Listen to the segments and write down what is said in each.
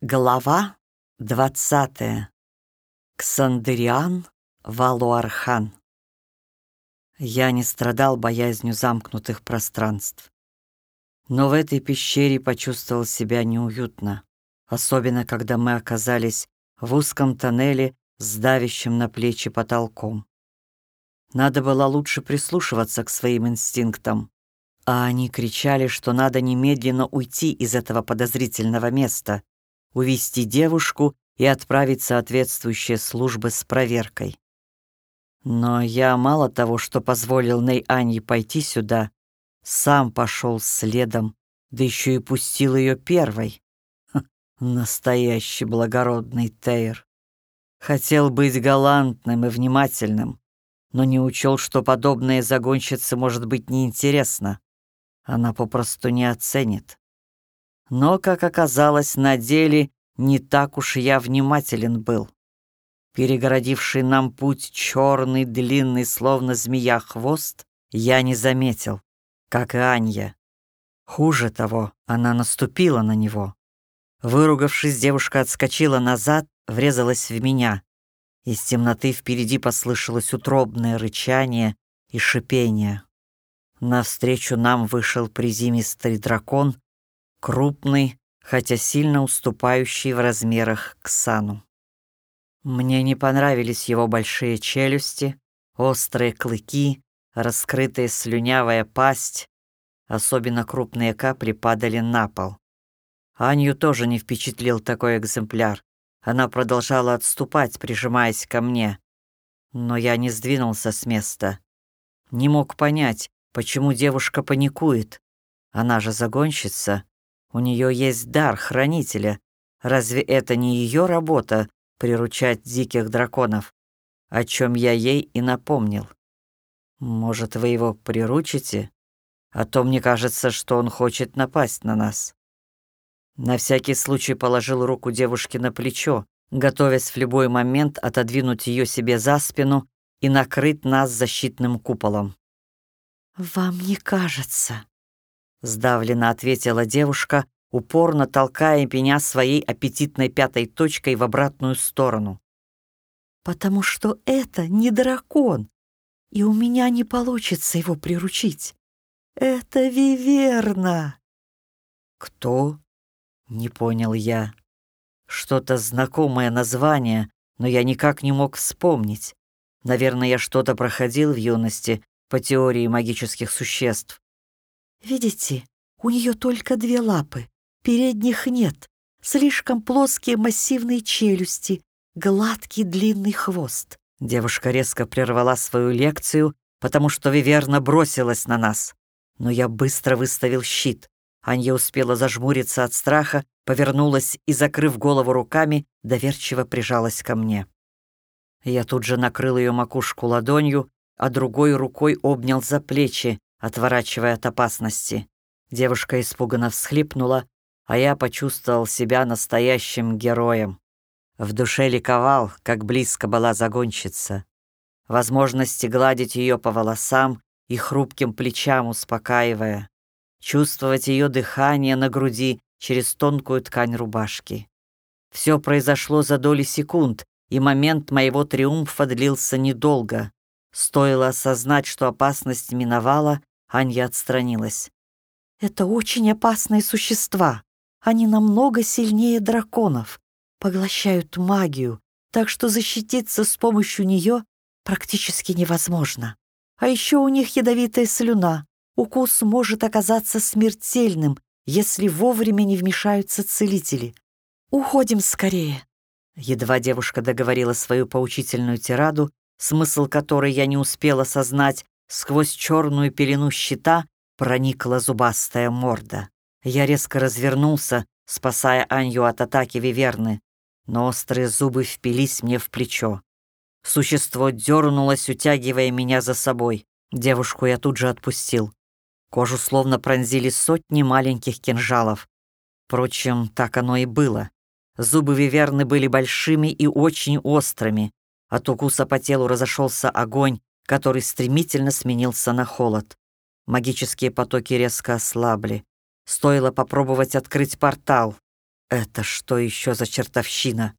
Глава двадцатая. Ксандериан Валуархан. Я не страдал боязнью замкнутых пространств. Но в этой пещере почувствовал себя неуютно, особенно когда мы оказались в узком тоннеле с давящим на плечи потолком. Надо было лучше прислушиваться к своим инстинктам, а они кричали, что надо немедленно уйти из этого подозрительного места — увести девушку и отправить соответствующие службы с проверкой. Но я мало того, что позволил Ней Анне пойти сюда, сам пошел следом, да еще и пустил ее первой. Ха, настоящий благородный Тейр. Хотел быть галантным и внимательным, но не учел, что подобная загонщица может быть неинтересна. Она попросту не оценит. Но, как оказалось, на деле не так уж я внимателен был. Перегородивший нам путь черный, длинный, словно змея, хвост я не заметил, как и Анья. Хуже того, она наступила на него. Выругавшись, девушка отскочила назад, врезалась в меня. Из темноты впереди послышалось утробное рычание и шипение. Навстречу нам вышел призимистый дракон крупный, хотя сильно уступающий в размерах к сану. Мне не понравились его большие челюсти, острые клыки, раскрытая слюнявая пасть, особенно крупные капли падали на пол. Аню тоже не впечатлил такой экземпляр. Она продолжала отступать, прижимаясь ко мне. Но я не сдвинулся с места. Не мог понять, почему девушка паникует. Она же загонщица. У нее есть дар хранителя. Разве это не ее работа — приручать диких драконов? О чем я ей и напомнил. Может, вы его приручите? А то мне кажется, что он хочет напасть на нас. На всякий случай положил руку девушке на плечо, готовясь в любой момент отодвинуть ее себе за спину и накрыть нас защитным куполом. «Вам не кажется?» Сдавленно ответила девушка, упорно толкая меня своей аппетитной пятой точкой в обратную сторону. «Потому что это не дракон, и у меня не получится его приручить. Это Виверна!» «Кто?» — не понял я. Что-то знакомое название, но я никак не мог вспомнить. Наверное, я что-то проходил в юности по теории магических существ. Видите, у нее только две лапы, передних нет, слишком плоские массивные челюсти, гладкий длинный хвост. Девушка резко прервала свою лекцию, потому что Виверна бросилась на нас. Но я быстро выставил щит. Анья успела зажмуриться от страха, повернулась и, закрыв голову руками, доверчиво прижалась ко мне. Я тут же накрыл ее макушку ладонью, а другой рукой обнял за плечи, отворачивая от опасности. Девушка испуганно всхлипнула, а я почувствовал себя настоящим героем. В душе ликовал, как близко была загонщица. Возможности гладить ее по волосам и хрупким плечам успокаивая. Чувствовать ее дыхание на груди через тонкую ткань рубашки. Все произошло за доли секунд, и момент моего триумфа длился недолго. Стоило осознать, что опасность миновала, Анья отстранилась. «Это очень опасные существа. Они намного сильнее драконов, поглощают магию, так что защититься с помощью нее практически невозможно. А еще у них ядовитая слюна. Укус может оказаться смертельным, если вовремя не вмешаются целители. Уходим скорее». Едва девушка договорила свою поучительную тираду, смысл которой я не успела осознать, Сквозь черную пелену щита проникла зубастая морда. Я резко развернулся, спасая Анью от атаки Виверны, но острые зубы впились мне в плечо. Существо дернулось, утягивая меня за собой. Девушку я тут же отпустил. Кожу словно пронзили сотни маленьких кинжалов. Впрочем, так оно и было. Зубы Виверны были большими и очень острыми. От укуса по телу разошелся огонь, который стремительно сменился на холод. Магические потоки резко ослабли. Стоило попробовать открыть портал. Это что еще за чертовщина?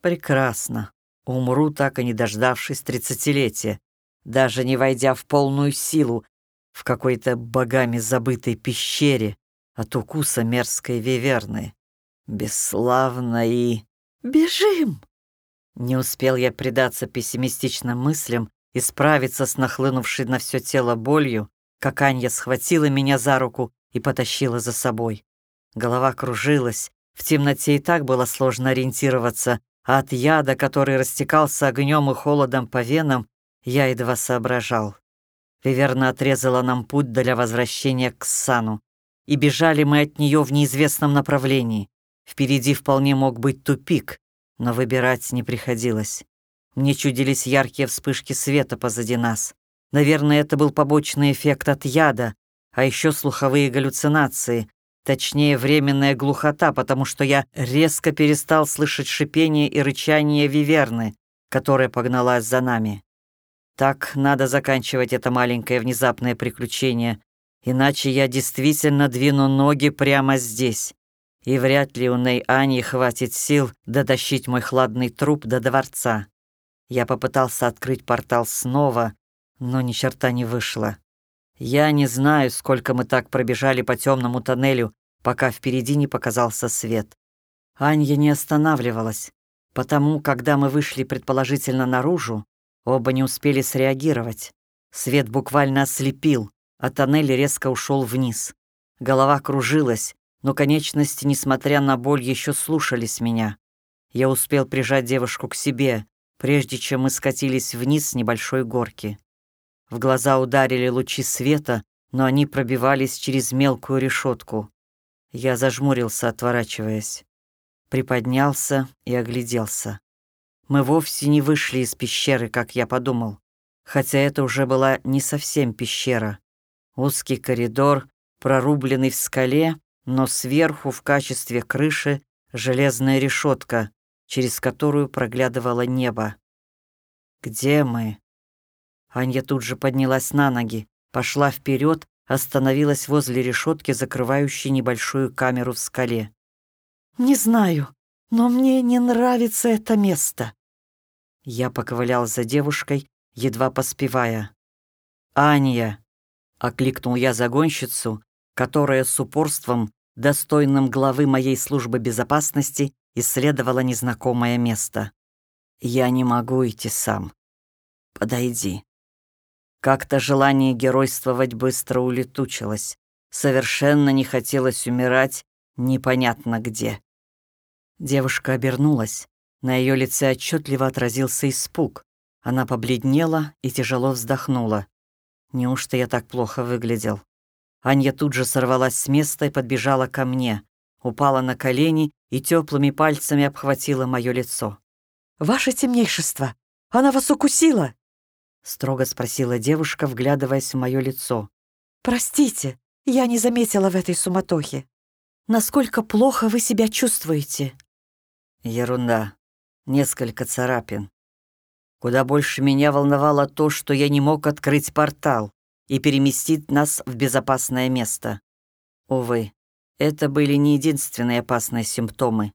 Прекрасно. Умру, так и не дождавшись тридцатилетия, даже не войдя в полную силу в какой-то богами забытой пещере от укуса мерзкой виверны. Бесславно и... «Бежим!» Не успел я предаться пессимистичным мыслям и справиться с нахлынувшей на все тело болью, как Анья схватила меня за руку и потащила за собой. Голова кружилась, в темноте и так было сложно ориентироваться, а от яда, который растекался огнем и холодом по венам, я едва соображал. Виверна отрезала нам путь для возвращения к Сану, и бежали мы от нее в неизвестном направлении. Впереди вполне мог быть тупик, но выбирать не приходилось. Мне чудились яркие вспышки света позади нас. Наверное, это был побочный эффект от яда, а еще слуховые галлюцинации, точнее, временная глухота, потому что я резко перестал слышать шипение и рычание виверны, которая погналась за нами. Так надо заканчивать это маленькое внезапное приключение, иначе я действительно двину ноги прямо здесь и вряд ли у Ней Ани хватит сил дотащить мой хладный труп до дворца. Я попытался открыть портал снова, но ни черта не вышло. Я не знаю, сколько мы так пробежали по темному тоннелю, пока впереди не показался свет. Анья не останавливалась, потому, когда мы вышли предположительно наружу, оба не успели среагировать. Свет буквально ослепил, а тоннель резко ушел вниз. Голова кружилась, но конечности, несмотря на боль, еще слушались меня. Я успел прижать девушку к себе, прежде чем мы скатились вниз с небольшой горки. В глаза ударили лучи света, но они пробивались через мелкую решетку. Я зажмурился, отворачиваясь. Приподнялся и огляделся. Мы вовсе не вышли из пещеры, как я подумал, хотя это уже была не совсем пещера. Узкий коридор, прорубленный в скале, но сверху в качестве крыши железная решетка, через которую проглядывало небо. «Где мы?» Анья тут же поднялась на ноги, пошла вперед, остановилась возле решетки, закрывающей небольшую камеру в скале. «Не знаю, но мне не нравится это место». Я поковылял за девушкой, едва поспевая. «Аня!» — окликнул я загонщицу, которая с упорством достойным главы моей службы безопасности, исследовала незнакомое место. «Я не могу идти сам. Подойди». Как-то желание геройствовать быстро улетучилось. Совершенно не хотелось умирать непонятно где. Девушка обернулась. На ее лице отчетливо отразился испуг. Она побледнела и тяжело вздохнула. Неужто я так плохо выглядел? Анья тут же сорвалась с места и подбежала ко мне, упала на колени и теплыми пальцами обхватила мое лицо. «Ваше темнейшество! Она вас укусила!» — строго спросила девушка, вглядываясь в мое лицо. «Простите, я не заметила в этой суматохе. Насколько плохо вы себя чувствуете?» Ерунда. Несколько царапин. Куда больше меня волновало то, что я не мог открыть портал и переместит нас в безопасное место. Увы, это были не единственные опасные симптомы.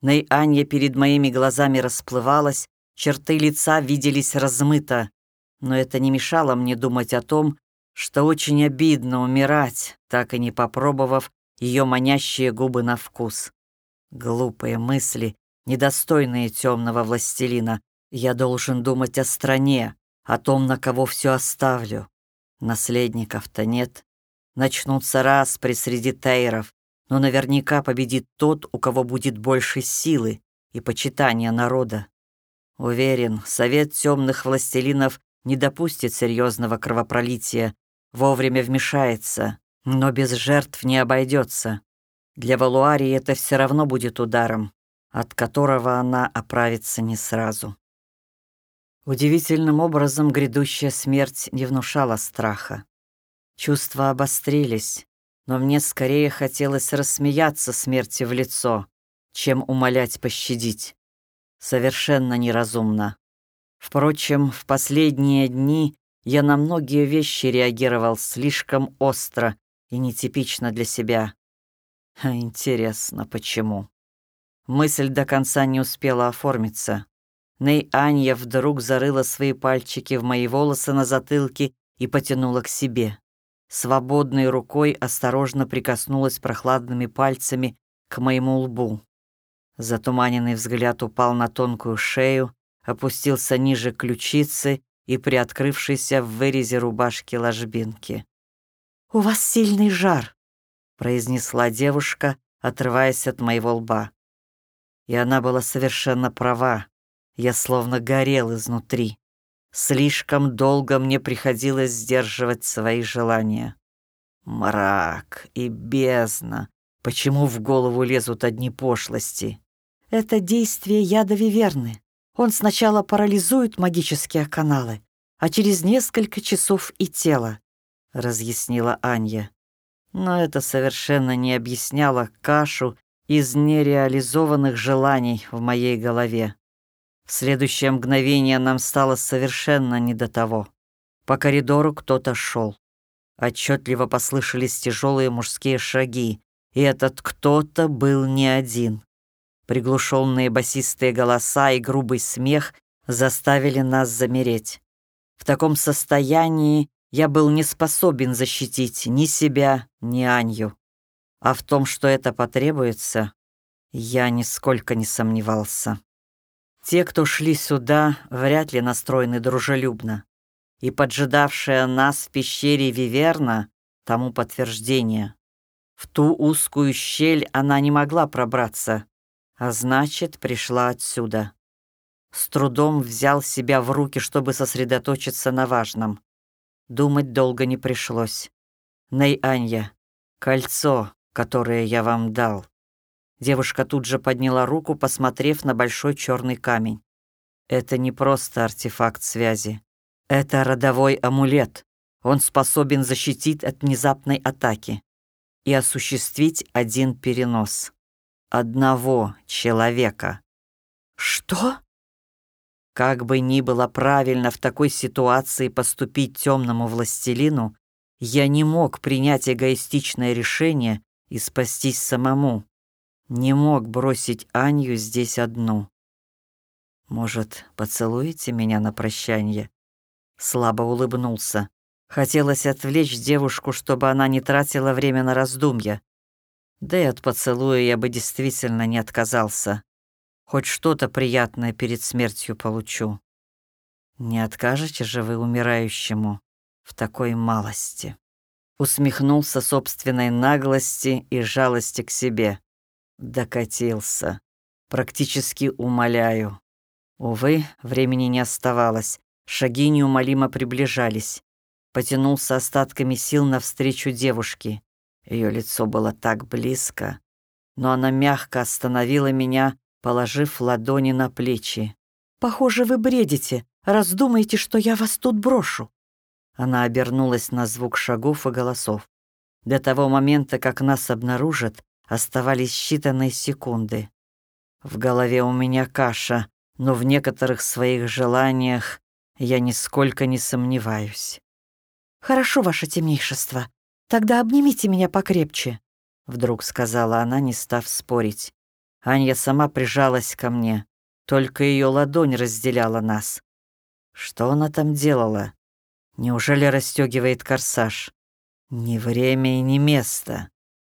Нейанья перед моими глазами расплывалась, черты лица виделись размыто, но это не мешало мне думать о том, что очень обидно умирать, так и не попробовав ее манящие губы на вкус. Глупые мысли, недостойные темного властелина. Я должен думать о стране, о том, на кого все оставлю. Наследников-то нет. Начнутся распри среди тейров, но наверняка победит тот, у кого будет больше силы и почитания народа. Уверен, совет темных властелинов не допустит серьезного кровопролития, вовремя вмешается, но без жертв не обойдется. Для Валуарии это все равно будет ударом, от которого она оправится не сразу. Удивительным образом грядущая смерть не внушала страха. Чувства обострились, но мне скорее хотелось рассмеяться смерти в лицо, чем умолять пощадить. Совершенно неразумно. Впрочем, в последние дни я на многие вещи реагировал слишком остро и нетипично для себя. А интересно, почему? Мысль до конца не успела оформиться. Ней Анья вдруг зарыла свои пальчики в мои волосы на затылке и потянула к себе. Свободной рукой осторожно прикоснулась прохладными пальцами к моему лбу. Затуманенный взгляд упал на тонкую шею, опустился ниже ключицы и приоткрывшейся в вырезе рубашки ложбинки. «У вас сильный жар», — произнесла девушка, отрываясь от моего лба. И она была совершенно права. Я словно горел изнутри. Слишком долго мне приходилось сдерживать свои желания. Мрак и бездна. Почему в голову лезут одни пошлости? Это действие яда Виверны. Он сначала парализует магические каналы, а через несколько часов и тело, — разъяснила Анья. Но это совершенно не объясняло кашу из нереализованных желаний в моей голове. В следующее мгновение нам стало совершенно не до того. По коридору кто-то шел. Отчетливо послышались тяжелые мужские шаги, и этот кто-то был не один. Приглушенные басистые голоса и грубый смех заставили нас замереть. В таком состоянии я был не способен защитить ни себя, ни Анью. А в том, что это потребуется, я нисколько не сомневался. Те, кто шли сюда, вряд ли настроены дружелюбно. И поджидавшая нас в пещере Виверна тому подтверждение. В ту узкую щель она не могла пробраться, а значит, пришла отсюда. С трудом взял себя в руки, чтобы сосредоточиться на важном. Думать долго не пришлось. Ней Анья, кольцо, которое я вам дал. Девушка тут же подняла руку, посмотрев на большой черный камень. Это не просто артефакт связи. Это родовой амулет. Он способен защитить от внезапной атаки и осуществить один перенос. Одного человека. Что? Как бы ни было правильно в такой ситуации поступить темному властелину, я не мог принять эгоистичное решение и спастись самому. Не мог бросить Аню здесь одну. «Может, поцелуете меня на прощание?» Слабо улыбнулся. Хотелось отвлечь девушку, чтобы она не тратила время на раздумья. Да и от поцелуя я бы действительно не отказался. Хоть что-то приятное перед смертью получу. Не откажете же вы умирающему в такой малости?» Усмехнулся собственной наглости и жалости к себе. Докатился. Практически умоляю. Увы, времени не оставалось. Шаги неумолимо приближались. Потянулся остатками сил навстречу девушке. Ее лицо было так близко, но она мягко остановила меня, положив ладони на плечи. «Похоже, вы бредите, раз думаете, что я вас тут брошу». Она обернулась на звук шагов и голосов. До того момента, как нас обнаружат, Оставались считанные секунды. В голове у меня каша, но в некоторых своих желаниях я нисколько не сомневаюсь. «Хорошо, ваше темнейшество. Тогда обнимите меня покрепче», — вдруг сказала она, не став спорить. Аня сама прижалась ко мне, только ее ладонь разделяла нас. Что она там делала? Неужели расстегивает корсаж? Ни время и ни место.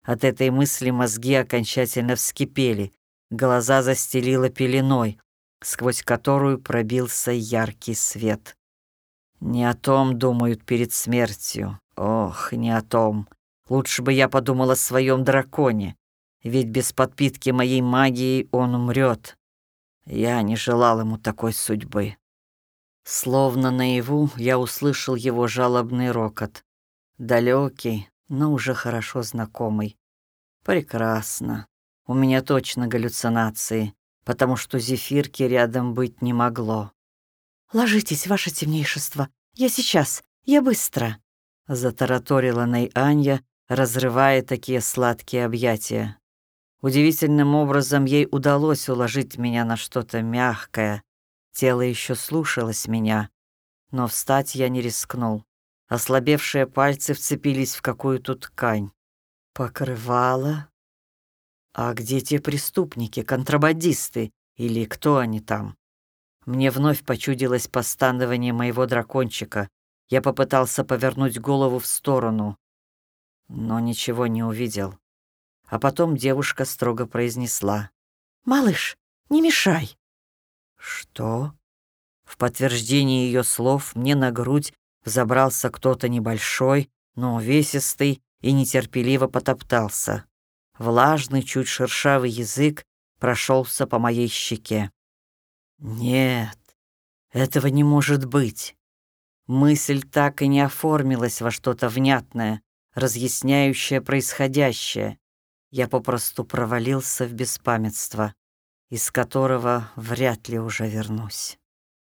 От этой мысли мозги окончательно вскипели, глаза застелило пеленой, сквозь которую пробился яркий свет. Не о том думают перед смертью. Ох, не о том. Лучше бы я подумал о своем драконе, ведь без подпитки моей магии он умрет. Я не желал ему такой судьбы. Словно наяву я услышал его жалобный рокот. Далекий, но уже хорошо знакомый. Прекрасно. У меня точно галлюцинации, потому что зефирки рядом быть не могло. «Ложитесь, ваше темнейшество. Я сейчас. Я быстро», — затараторила Найанья, разрывая такие сладкие объятия. Удивительным образом ей удалось уложить меня на что-то мягкое. Тело еще слушалось меня, но встать я не рискнул. Ослабевшие пальцы вцепились в какую-то ткань. Покрывало. А где те преступники, контрабандисты или кто они там? Мне вновь почудилось постанование моего дракончика. Я попытался повернуть голову в сторону, но ничего не увидел. А потом девушка строго произнесла. «Малыш, не мешай». «Что?» В подтверждение ее слов мне на грудь взобрался кто-то небольшой, но увесистый и нетерпеливо потоптался. Влажный, чуть шершавый язык прошелся по моей щеке. Нет, этого не может быть. Мысль так и не оформилась во что-то внятное, разъясняющее происходящее. Я попросту провалился в беспамятство, из которого вряд ли уже вернусь.